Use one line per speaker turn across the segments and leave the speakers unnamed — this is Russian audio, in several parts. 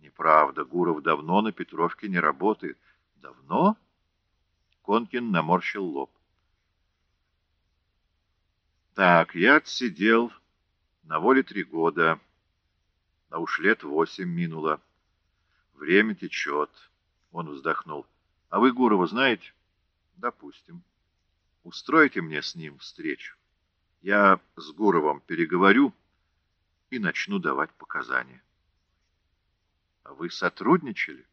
Неправда, Гуров давно на Петровке не работает. Давно? Конкин наморщил лоб. Так, я отсидел на воле три года, а уж лет восемь минуло. Время течет. Он вздохнул. А вы Гурова знаете? Допустим. Устройте мне с ним встречу. Я с Гуровым переговорю и начну давать показания. А вы сотрудничали?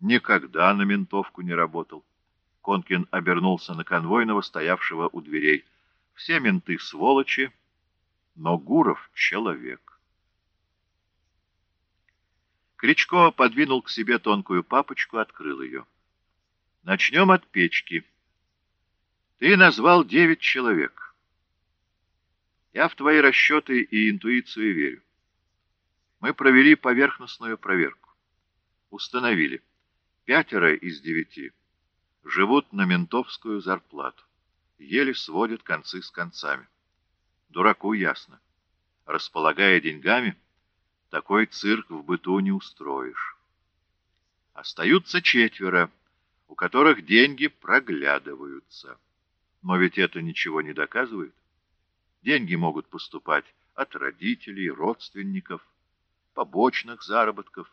Никогда на ментовку не работал. Конкин обернулся на конвойного, стоявшего у дверей. Все менты сволочи, но Гуров — человек. Кричко подвинул к себе тонкую папочку, открыл ее. Начнем от печки. Ты назвал девять человек. Я в твои расчеты и интуицию верю. Мы провели поверхностную проверку. Установили. Пятеро из девяти живут на ментовскую зарплату. Еле сводят концы с концами. Дураку ясно. Располагая деньгами, такой цирк в быту не устроишь. Остаются четверо, у которых деньги проглядываются. Но ведь это ничего не доказывает. Деньги могут поступать от родителей, родственников, побочных заработков,